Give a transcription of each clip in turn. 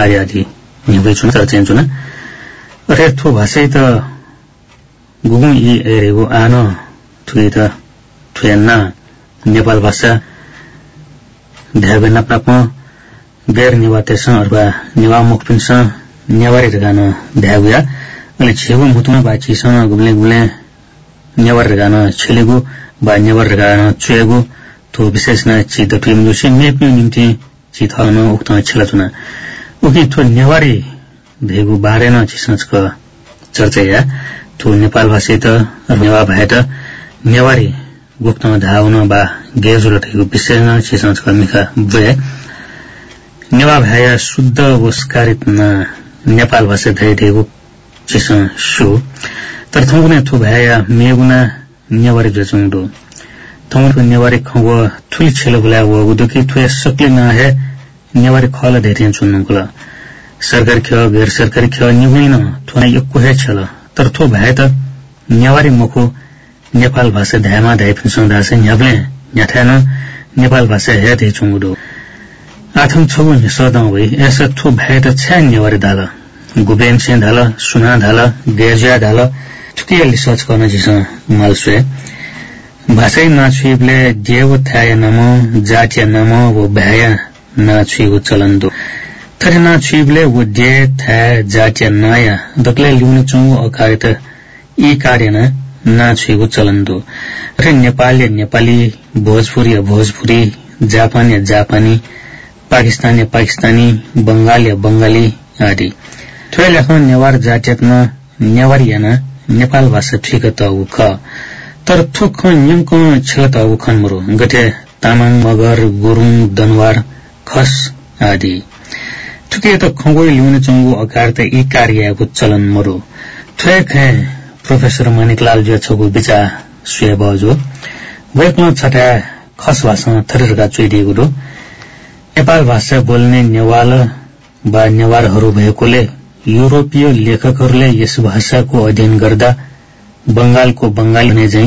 आदि आदि छुन चर्चेन छुन अरे थो भाषै त गुगु इ एरेगु आन थुइ त थुयन्ना नेपाल भाषा ध्याबे नप्नाप गैर निवातेस अथवा निवा मुखपिनस नेवारी गान ध्यागुया अनि छेगु मुतुमा बाचीसँग गुम्ले गुम्ले नेवार गान छेलेगु बा नेवार गान चुएगु थो विशेष न चित फिल्म मेप्नु निम्ति चिथन उक्त छेलचुना उकी थो नेवारी भेगु बारेन चिसनचक चर्चा थो नेपाल भाषी त नेवा भए त नेवारी गुप्तमा धाउन बा गेजुल ठेगु विशेष न चिसनचक मिखा बुए नेवा भए शुद्ध वस्कारित न नेपाल भाषा धै ठेगु चिसन सु। तर थौने थो भए मेगुना नेवारी जचुङडो थौको नेवारी खगो थुल छेलो गुला उदुकी थुए सकले न है नेवारी खल धेरै चुन्नुकुला सरकारी ख गैर सरकारी ख निगुइन थोना यक्को हे छल। तर थो भए त नेवारी मुखो नेपाल भाषा ध्यामा धाइ फिन्सङ धासे न्याब्ले न्याथान नेपाल भाषा हे थे चुङ्गुडो आथम छगु निसदं वइ एस थो भए त छ्या नेवारी धाल गुबेन से धाल सुना धाल गेजा धाल छुकिया लिसर्च गर्न जिस मालसुए। भाषै नाछुइबले देव थाय नम जातीय नम वो भ्याया नाछुइगु चलन दो थरे नाछुइबले वो दे थाय जातीय नया। दक्ले लिउन चुङ्गु अकारित यी कार्य न नाछुइगु चलन दो रे नेपाली नेपाली भोजपुरी भोजपुरी जापानी जापानी पाकिस्तानी पाकिस्तानी बंगाली बंगाली आदि। थोरै लेख नेवार जातीयतमा नेवारी याना नेपाल भाषा ठिक त ख। तर थुक यङक छेल त उखन मरो गटे तामाङ मगर गुरुङ दनवार खस आदि। थुके त खगोई लिउने चङ्गु अकार त यी कार्यको चलन मरो। थुए खे प्रोफेसर मणिकलाल जो छगु बिचा सुए बजो। वेकमा छटा खस भाषा थरेरका चुइदिएको दो नेपाल भाषा बोल्ने नेवाल वा नेवारहरू भएकोले युरोपीय लेखकहरूले यस भाषाको अध्ययन गर्दा बंगालको बंगाली हुने झै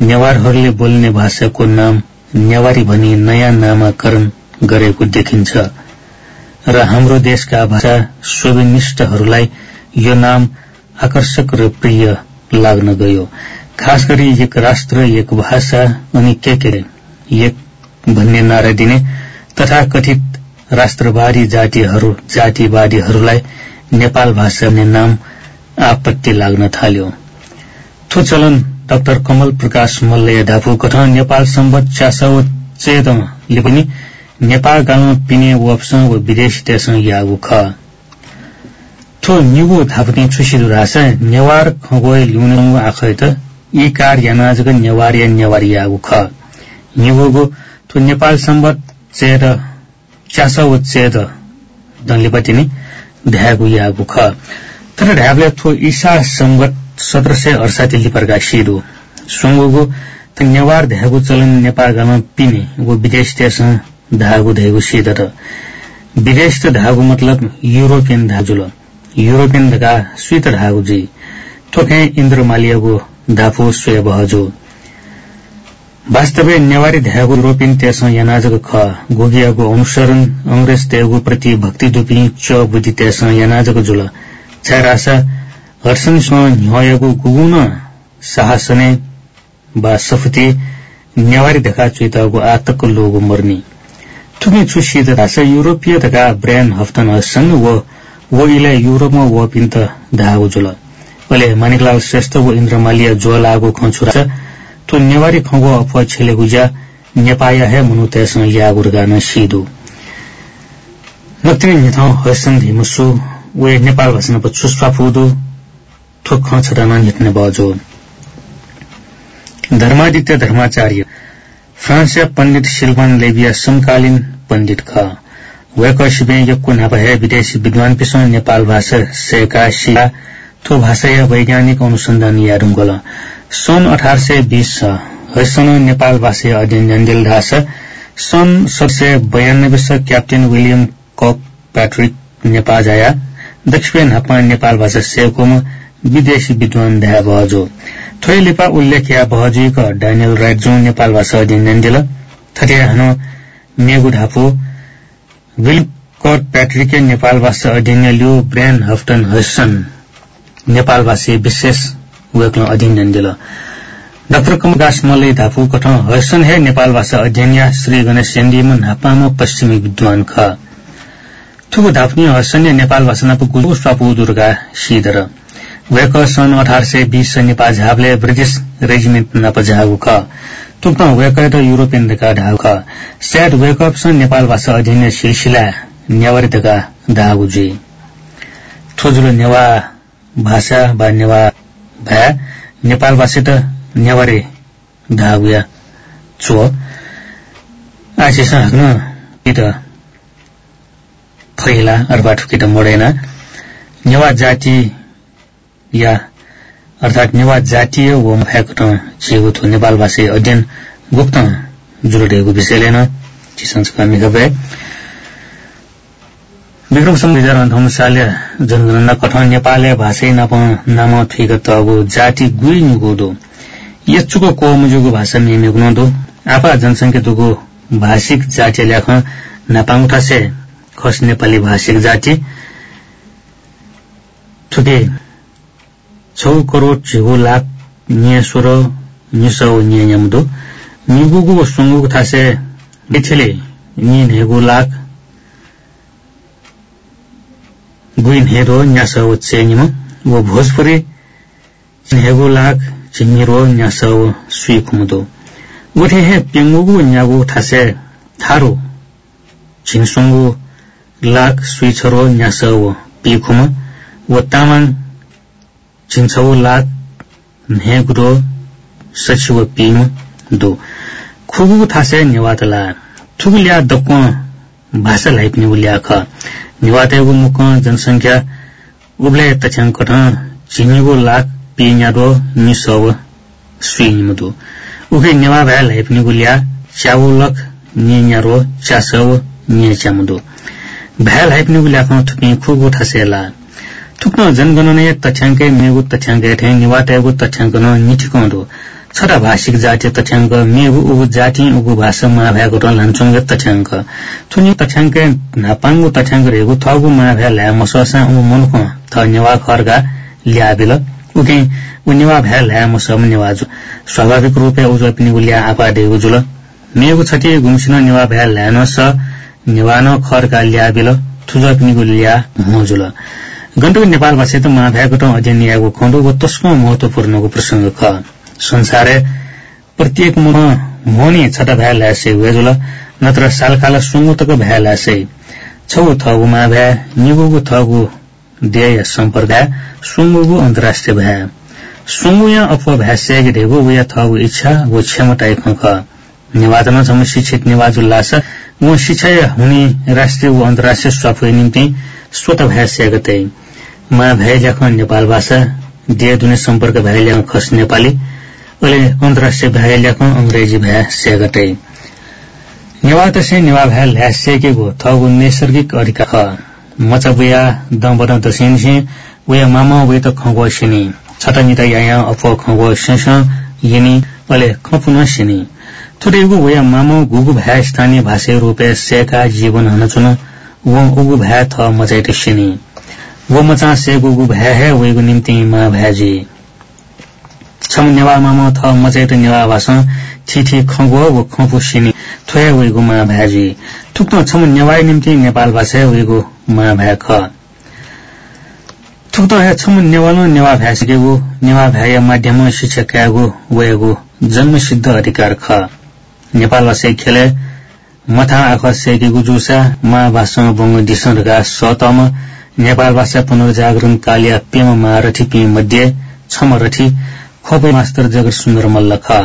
नेवारहरूले बोल्ने भाषाको नाम नेवारी भनी नयाँ नामाकरण गरेको देखिन्छ। र हाम्रो देशका भाषा शोभिनिष्ठहरूलाई यो नाम आकर्षक र प्रिय लाग्न गयो। खास गरी एक राष्ट्र एक भाषा अनि के के एक भन्ने नारा दिने तथा कथित राष्ट्रवादी जातिहरू जातिवादीहरूलाई नेपाल भाषा भन्ने नाम आपत्ति लाग्न थाल्यो। थो चलन डाक्टर कमल प्रकाश मल्लय धापु कथा नेपाल सम्बत चासो चेदले पनि नेपाल गाउँमा पिने वप्सँग व विदेश देशसँग यागु ख। थो निगो धापने छुसिदु रास नेवार खगोय लिउनु आखै त यी कार यानाजग नेवार या नेवार यागु ख। निगोगो थो नेपाल सम्बत चेद चासो चेद दनले पतिनी ध्यागु यागु ख। तर ढ्याबले थो ईसा सम्बत सत्र सय अडसाठी लिपरका सिरो सुङ्गोगो त नेवार ध्यागु चलन नेपाल गाउँमा पिने वो विदेश देश धागु धेगु सिध त। विदेश धागु मतलब युरोपियन धाजुल युरोपियन धका स्वित धागु जी। थोके इन्द्र मालियागु धाफु स्वय बहजो। वास्तवै नेवारी ध्यागु युरोपियन त्यस यनाजको ख। गोगियाको अनुसरण अंग्रेज तेगु प्रति भक्ति दुपी च बुद्धि त्यस यनाजको जुल छारासा हर्षणसँग न्यायको गुगुन साहसने बा सफती नेवारी धका चुइताको आतक लोगो मर्नी। थुकी चुसी धासा युरोपीय धका ब्रान्ड हफ्तन हसन वो वो युरोपमा वो पिन्त धागो जुल ओले मानिकलाल श्रेष्ठ वो इन्द्रमालिया जो लागो खन्छुरा तो नेवारी खगो अफवा छेले गुजा नेपाया है मुनु त्यससँग यागुर गान सिदु नतिनी निथाउ हसन धिमुसु वे नेपाल भाषा पछुस्पा फुदु थोक छटाना निट्ने बजो। धर्मादित्य धर्माचार्य। फ्रान्सिया पण्डित शिल्पान लेबिया समकालीन पण्डित ख। वेक शिबे यक्कु नापहे विदेशी विद्वान पिसो नेपाल भाषा सेका शिया थो भाषा वैज्ञानिक अनुसन्धान या ढुङ्गोल सन् अठार सय बीस हैसन नेपाल भाषा अध्ययन जन्जेल ढास सन् सय बयानब्बे captain William Kirkpatrick Nepal जाया। दक्षिण हापमा नेपाल भाषा सेकोम विदेशी विद्वान बहजो थोरै लिपा उल्लेख या बहजुक डानियल राइट जो नेपाल भाषा जन्जेल थटिया हानो मेगु ढापो विल कट प्याट्रिके नेपाल भाषा अध्ययन लियो ब्रान हफ्टन हसन नेपाल भाषी विशेष वेक्लो अध्ययन डाक्टर कमदास मल्लै धापु कठ हसन हे नेपाल भाषा अध्ययन श्री गणेश चेन्डीमा नापामा पश्चिमी विद्वान ख। थुकु धाप्ने हसन्य नेपाल भाषा नापु स्वापु दुर्गा सिधर वेक सन् अठार सय बीस नेपाल झापले ब्रिटिस रेजिमेन्ट नप ख तुक्न वेक युरोपियन दका ढाउ ख स्याट वेकअप सन् नेपाल भाषा अध्ययन सिलसिला नेवारी दका धागु जी ठोजुलो नेवा भाषा बा नेवा भया नेपाल भाषा त नेवारी धागुया चो आशिस हाक्न त फैला अथवा ठुकी त मोडेन। नेवा जाति या अर्थात नेवा जातीय व भएको छिएको थियो नेपाल भाषी अध्ययन गुप्त जुरुडेको विषयले न विक्रम सन् दुई हजार अन्ठाउन्न साले जनगणना कठन नेपाली भाषै नाप नाम ठिक तगो जाति गुई नुगोदो। यचुको को मुजुगो भाषा मेमेग्नोदो आपा जनसंख्या दुगो भाषिक जाति ल्याख नापाङठासे खस नेपाली भाषिक जाति। लाख निया सोह्र निसौ निया न्यामुदो निगुगु सुङ्गुको थासे बिछेले नि हेगो लाख गुइन हेरो न्यासौ चेनिम वो भोजपुरी हेगो लाख चिमिरो न्यासौ सुई हे न्यागु थासे थारो लाख छरो चिन्छौ लाख नेगुरो सचिव पिम दो खुगु थासे निवातला थुगुल्या दक्क भाषा लाइप निउल्या ख निवातेगु मुख जनसंख्या उब्ले तछ्याङ कठ लाख पिन्यारो निसव स्विनिमुदु उखे नेवा भया लाइप निगुल्या च्याउलक निन्यारो चासव थुपि खुगु थासेला थुक्न जनगणना तथ्याङ्क मेगु तथ्याङ्क ठे निवाटेगु तथ्याङ्क न निठिकौँदो छटा भाषिक जातीय तथ्याङ्क मेगु उगु जाति उगु भाषा मा भ्याएको र लान्छुङ्ग तथ्याङ्क थुनि तथ्याङ्क नापाङ्गु तथ्याङ्क रेगु थगु मा भ्या ल्या मससा उ मुनुख थ नेवा खर्गा ल्याबिल उके उ नेवा भ्या ल्या मसम नेवाजु स्वाभाविक रूपे उजो पिनि गुल्या आपा देगु जुल। मेगु छति गुमसिन नेवा भ्या ल्यान स नेवान खर्गा ल्याबिल थुजो पिनि गुल्या मोजुल गण्डकी नेपाल भाषा त महाभ्यागट अध्ययन यागो खण्डो व तस्म महत्वपूर्णको प्रसंग ख। संसारे प्रत्येक मोहनी छटा भ्या ल्यासे वेजुल नत्र सालकाल सुङ्गुतको भ्या ल्यासे। छौ थगु माभ्या निगुगु थगु देय सम्प्रदाय सुङ्गुगु अन्तर्राष्ट्रिय भ्या। सुङ्गु या सेग ढेगु व थगु इच्छा व क्षमता ख। निवादन सम शिक्षित निवाजुल्लास व शिक्षा हुने राष्ट्रिय व अन्तर्राष्ट्रिय स्वाफको निम्ति स्वत भ्या सेगतै मा भ्याइल्याख नेपाल भाषा दिए दुने सम्पर्क भ्याइल्याख खस नेपाली। अहिले अन्तर्राष्ट्रिय भ्याइल्याख अंग्रेजी भ्या स्यागटै नेवा तसे नेवा भ्या ल्यासेकेको थगु नैसर्गिक अधिकार। ख मचा बुया दम्बन दसिनसे उया मामा वे त खगो सिनी। छटा निता याया अप खगो सस यिनी अहिले खपुन सिनी। थुरेगु उया मामा गुगु भ्या स्थानीय भाषा रूपे सेका जीवन हनचुन वो उगु भ्या थ मचाइट सिनी। वो मचा सेगुगु भ्या है वेगु निम्ति मा भ्याजी छम नेवा माम थ मचैत नेवा भाष छिठी खगो वो खपु सिनी। थोया वेगु मा भ्याजी थुक्न छम नेवाई निम्ति नेपाल भाषा वेगु मा भ्या ख। थुक्न है छम नेवालो नेवा भ्या सिकेगु नेवा भ्या माध्यम शिक्षा क्यागु वेगु जन्म सिद्ध अधिकार ख। नेपाल भाषा खेले मथा आख सेकेगु जुसा मा भाषा बङ्ग दिसनका सतम नेपाल भाषा पुनर्जागरण कालिया पेम महारथी पिम मध्ये छम रथी खोपे मास्टर जगत सुन्दर मल्ल ख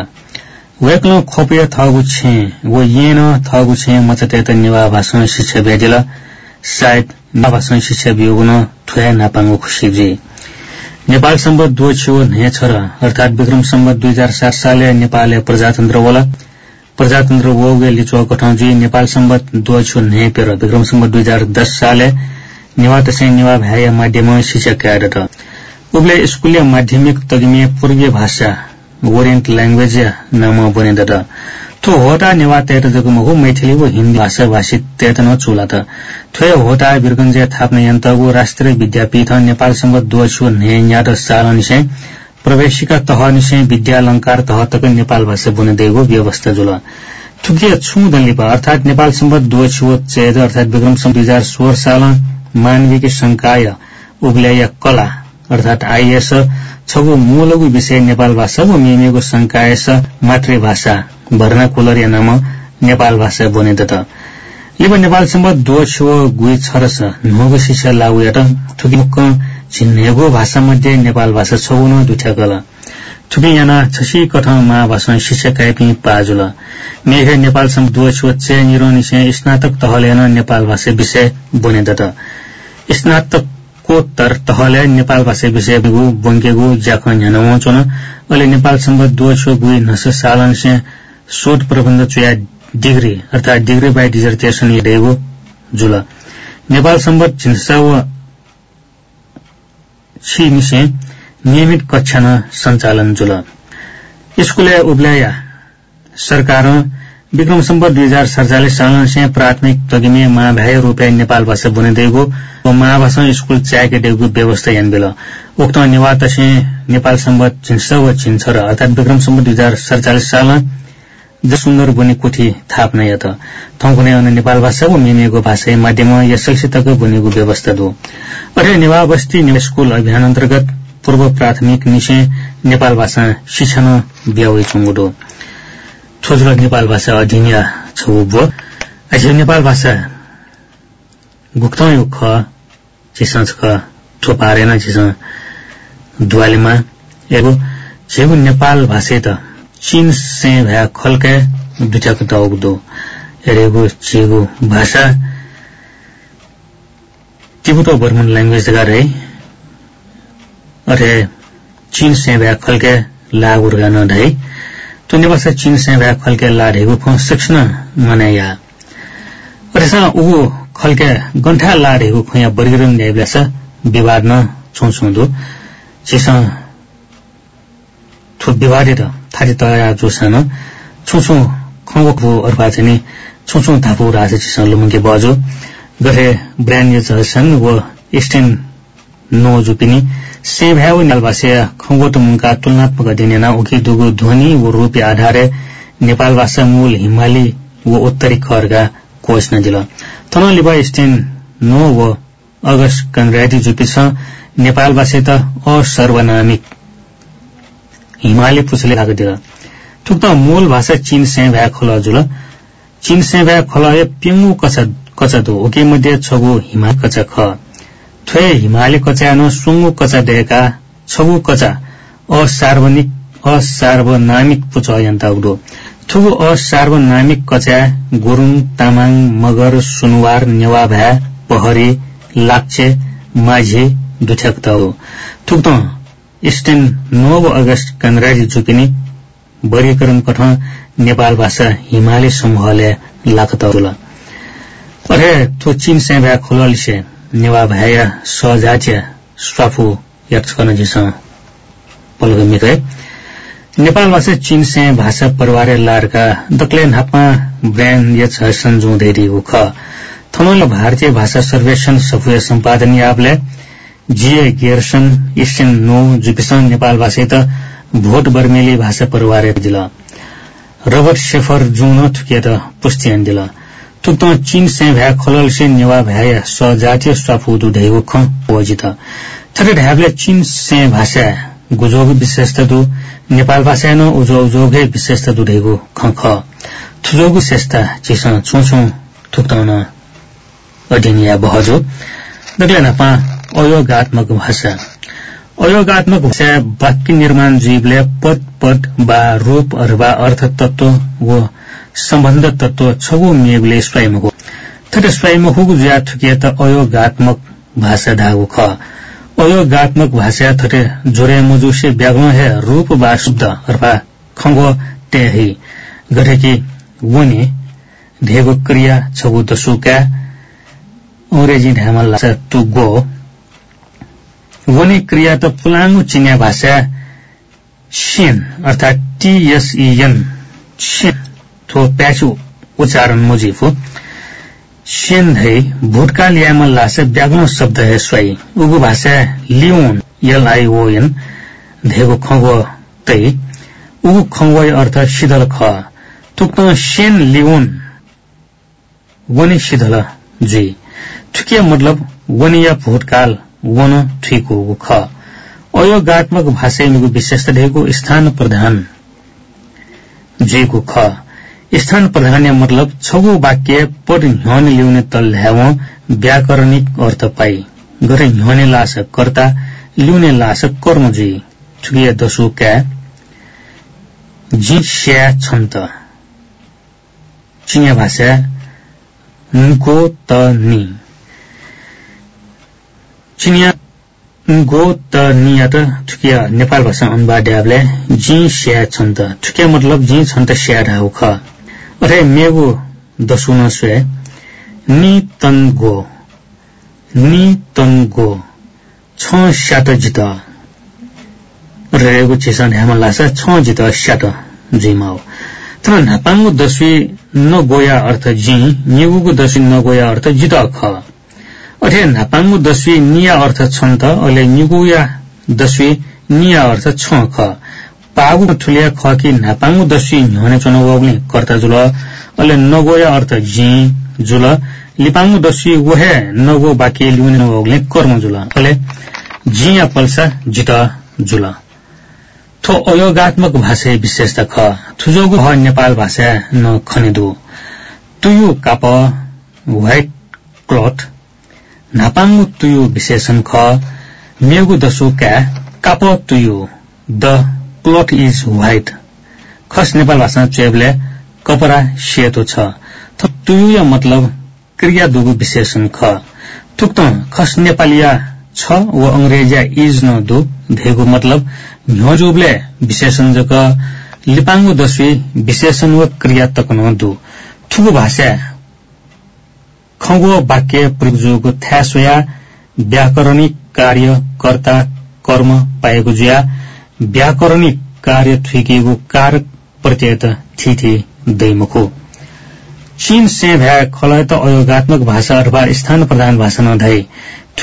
वेक्लो खोपिया थगु छे वो येन थगु छे त निवा भाषण शिक्षा बेजिला सायद भाषण शिक्षा बियोगुन थुया नापाङ्गो खुसी जे नेपाल सम्बत दो छियो नयाँ छ र अर्थात विक्रम सम्बत दुई हजार सात साले नेपाल प्रजातन्त्र वाला प्रजातन्त्र वोगे लिचुवा कठाउँजी नेपाल सम्बत दो छियो नयाँ पेर विक्रम सम्बत दुई हजार दस साले निवा तसे निवा भ्याय माध्यम शिक्षा क्याडट उबले स्कुलीय माध्यमिक तगिमे पूर्वीय भाषा ओरिएन्ट ल्याङ्ग्वेज नाम बनेदट थो होता नेवा तेत जगम मैथिली वो हिन्दी भाषा भाषित तेत न चुला त थ्वे बिरगंजे थाप्ने यन्त वो राष्ट्रिय विद्यापीठ नेपाल सम्बत दोछु ने याद साल निसे प्रवेशिका तह निसे विद्यालंकार तह तक नेपाल भाषा बने देगो व्यवस्था जुल। थुकिया छु दलिपा अर्थात नेपाल सम्बत दोछु चेद अर्थात विक्रम सन् दुई हजार सोह्र साल मानवीय संकाय उब्ल्याय कला अर्थात आइएस छगु मूलगु विषय नेपाल भाषा व मिमेगु संकायस मातृभाषा भर्नाकुलर या नाम नेपाल भाषा बने त। लिब नेपाल सम्बत दो छुव गुई छरस नोगु शिक्षा लागु यात थुकि मुक्क छिन्नेगु भाषा मध्ये नेपाल भाषा छगुन दुठ्या गल। थुकि याना छसी कथ मा भाषा शिक्षा काइपि पाजुल। मेघ नेपाल सम्बत दो छुव चे निरो निसे स्नातक तहलेन नेपाल भाषा विषय बने त। स्नातक कोत्तर तहले नेपाल भाषा विषय बिगु बङ्केगु ज्याख न्यानवाउँचोन अहिले नेपाल सम्बत दो छुव गुई नस सालन से शोध प्रबन्ध चुया डिग्री अर्थात डिग्री बाई डिजर्टेशन हिँडेको जुल। नेपाल छिमिसे नियमित कक्षा न सञ्चालन जुल। स्कूल उब्ल्याया सरकार विक्रम सम्बत दुई हजार सडचालिस साल से प्राथमिक तगिमे महाभ्याय रूपियाँ नेपाल भाषा बनिदिएको व महाभाषा स्कूल च्याकेटेको व्यवस्था यान बेला। उक्त निवात से नेपाल सम्बत झिन्स व छिन्छ र अर्थात विक्रम सम्बत दुई हजार सडचालिस साल ज सुन्दर बुने कुठी थाप्न यत। थौकुने अन नेपाल भाषा व मिमेको भाषा माध्यम यस शैक्षितको बुनेको व्यवस्था दो। अरे नेवा बस्ती स्कूल अभियान अन्तर्गत पूर्व प्राथमिक निशे नेपाल भाषा शिक्षण ब्याउ चुङ्गुडो छोजुल नेपाल भाषा अध्ययन छौ बो आज नेपाल भाषा गुक्तौ ख चिसं ख थोपारेन चिसं दुवालेमा। एगो छेगु नेपाल भाषा त चीन से भया खलके दुचक दौग दो एरेगो भाषा। तिबुतो बर्मन ल्याङ्ग्वेज गरे अरे चीन से भया खलके लाग उर्गान धै तुन्ने भाषा चीन से भया खलके लाढेगो फ सक्सन मने या अरे सा उ खलके गन्ठा लाढेगो खुया बर्गिरन ल्याइब्लास विवाद न छौछौँ चिसा थु विवादित थारी तया जोसान छुछु खङ्गोको अर्पा चाहिँ छुछु थापु रासे चिसन लुमुके बजो। गरे ब्रान्ड झसन व स्टेन नो जुपिनी से भ्याउ नेपालभाषा खङ्गोट मुका तुलनात्मक दिनेना उकी दुगु ध्वनि व रूपी आधारे नेपाल भाषा मूल हिमाली व उत्तरी खरगा कोच नदिल तन लिबा स्टेन नो व अगस्ट कङ्ग्राटी जुपी छ नेपाल भाषा त असर्वनामिक हिमाली पुछले दिल। थुक्ता मूल भाषा चीन से भ्या खोल जुल। चीन से भ्या खोल पिङ्गु कचा कचा दो। ओके मध्ये छगु हिमा कचा ख। थ्वे हिमाली कचा न सुङ्गु कचा देका छगु कचा असार्वनिक असार्वनामिक पुछ यन्ता उडो थुगु असार्वनामिक कचा गुरुङ तामाङ मगर सुनवार नेवा भ्या पहरी लाक्चे माझे दुठ्याक थुक्त स्टेन नौ अगस्त कङ्ग्राजी चुकिनी वर्गीकरण कठ नेपाल भाषा हिमाली समूहले लाखतरुल अरे थो चीन से भ्या नेवा भया सजाच्या स्वाफु यक्षकन जिस पलग मिकै नेपाल भाषा चीन से भाषा परिवार लारका दक्ले नापमा ब्रान्ड यच संजु धेरै उख थमल भारतीय भाषा सर्वेक्षण सफुय सम्पादन याबले जिए गेर्सन इस्टेन नो जुपिसन नेपाल भाषा त भोट बर्मेली भाषा परिवार दिल। रबर्ट शेफर जुन थुकिएर पुस्तियान दिल। तुक्त चीन से भ्या खलल से नेवा भ्या सजातीय स्वाफु दुधेगो ख ओजित थरे ढ्याबले चीन से भाषा गुजोग विशेषता दु नेपाल भाषा न उजो उजोगे विशेषता दुधेगो ख ख। थुजोगु शेषता चिस छुछु थुक्ताउन अध्ययन या बहजो दग्ले नपा अयोगात्मक भाषा। अयोगात्मक भाषा वाक्य निर्माण जीवले पद पद वा रूप अथवा अर्थ तत्व व सम्बन्ध तत्व छगु मेगले स्वयं हो तर स्वयं हुगु ज्या थुकिए त अयोगात्मक भाषा धागु ख। अयोगात्मक भाषा थटे जोरे मुजुसे व्यागुण है रूप वा शुद्ध अथवा खङ्गो टेही गरेकी वने धेगो क्रिया छगु दसुका अंग्रेजी ढामल लाग्छ टु गो। वने क्रिया त पुलाङ्गु चिन्या भाषा। सेन अर्थात टीएसईएन थो प्याचु उच्चारण मुजिफ। सेन धै भुटका ल्यामल लासे व्याग्न शब्द है स्वई। उगु भाषा लियोन एलआईओएन धेगो खगो तै। उगु खगो अर्थ शीतल ख। तुक्त सेन लियोन वनी शीतल जी। ठुकिया मतलब वनिया भूतकाल वन ठिको ख। अयोगात्मक भाषाको विशेषता ढेको स्थान प्रधान जेको ख। स्थान प्रधान मतलब छगो वाक्य पढ ह्याउने ल्याउने तल ह्याव व्याकरणिक अर्थ पाई। गरे ह्याउने लास कर्ता ल्याउने लास कर्म जी ठुकिया दसो क्या? जी स्या छन्त। चिया भाषा नुको त नि। चिनिया गो त नियात ठुकिया नेपाल भाषा अनुवाद ड्याबले जी स्या छन् त ठुकिया मतलब जी छन् त स्या ख स्वे नि तन गो नि तन गो छ स्याट जित। रहेको चेसन ढ्यामा लास छ जित स्याट जिमा हो तर नापाङको दसवी नगोया अर्थ जी निगुको दसवी नगोया अर्थ जित ख। अठे नापाङ्गु दस्वी निया अर्थ छन् त अहिले निगुया दस्वी निया अर्थ छ ख। पागु ठुलिया ख कि नापाङ्गु दस्वी न्हने चुनाउने कर्ता जुल। अहिले नगोया अर्थ जी जुल। लिपाङ्गु दस्वी वहे नगो बाकी लिउने नगोले कर्म जुल। अहिले जिया पल्सा जित जुल। थो अयोगात्मक भाषा विशेषता ख। थुजोगु ह नेपाल भाषा न खनेदु। तुयु काप व्हाइट क्लथ। नापाङ्गु तुयु विशेषण ख। मेगु दसु क्या काप तुयु the. Cloth is white Khas Nepal Bhasa चेबले कपडा सेतो छ। मतलब क्रिया दुगु विशेषण ख। थुक्त खस नेपालिया छ व अंग्रेजिया इज न दु धेगु मतलब न्योजुबले विशेषण जक लिपाङ्गु दसवी विशेषण व क्रिया तक न दु। थुगु भाषा खगो वाक्य प्रयोगको थ्यासोया व्याकरणिक कार्य कर्ता कर्म पाएको जुया व्याकरणिक कार्य थुकिएको कारक प्रत्यय थिथि दैमुखो चीन से भ्या त अयोगात्मक भाषा अथवा स्थान प्रधान भाषा नधाई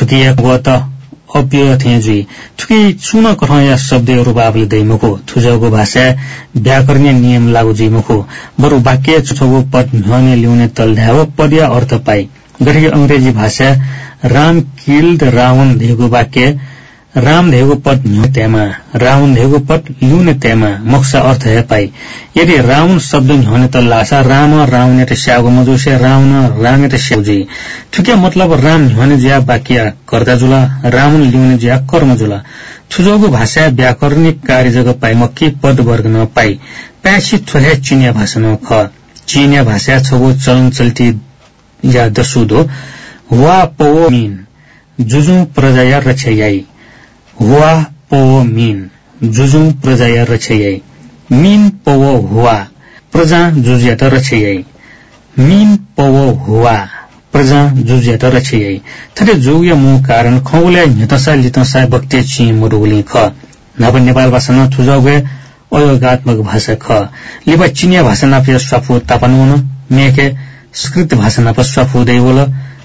थुकिएको त अप्य थिए जुई। थुकी चुन कठया शब्दहरू बाबले दैमुखो थुजाको भाषा व्याकरणीय नियम लागू जिमुखो बरु वाक्य छुछोको पद न्ह्यने ल्याउने तल्ध्याव पद्य अर्थ पाई गरी अंग्रेजी भाषा राम किल्ड रावण धेगो वाक्य राम धेगो पद न्ह्यत्यामा रावण धेगो पद ल्युने त्यामा मोक्ष अर्थ है पाई। यदि रावण शब्द न्ह्यने त लासा राम रावणे त स्यागो मजोसे रावण रामे त स्याउजी। ठुक्या मतलब राम न्ह्यने ज्या वाक्य कर्ता जुला रावण ल्युने ज्या कर्म जुला। थुजोगो भाषा व्याकरणिक कार्य जग पाई मक्की पद वर्ग न पाई। प्यासी थोहे चिनिया भाषा न ख। चिनिया भाषा छगो चलन चल्ती या दसुदो। वा पो मीन। जुजु प्रजाया रछयाई हुआ पो मीन। जुजु प्रजाया रछयाई मीन पो हुआ। प्रजा जुज्यात रछयाई मीन पो हुआ। प्रजा जुज्यात रछयाई थरे जुग मु कारण खौले हितसा लितसा बक्ते छि मुरुगुली ख। नव नेपाल भाषा न थुजाउगे अयोगात्मक भाषा ख। लिबा चिनिया भाषा नाफिया स्वाफु तापनुन मेके संस्कृत भाषा नाप स्वाफु दैवल।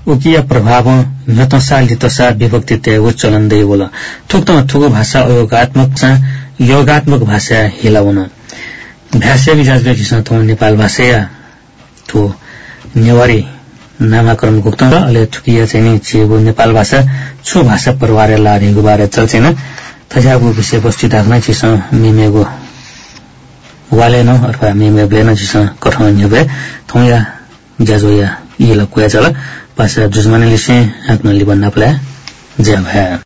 उकिया प्रभाव नतसा लितसा विभक्ति त्यागो चलन दैवल थुक थुको भाषा अयोगात्मक योगात्मक भाषा हिलाउन। भाषा विजाज थो नेपाल भाषा थो नेवारी नामाकरण गुप्त र अहिले थुकिया चाहिँ नि छिएको नेपाल भाषा छु भाषा परिवार लादेको बारे चल्छैन थजाको विषयवस्तु राख्न चिस मिमेको वाले न अथवा मिमे ब्लेन चिस कठौँ न्युबे थौया जाजोया इला कुया चला। पास जुजमा चाहिँ हात्मा लिबन्न आफ्ला जय भए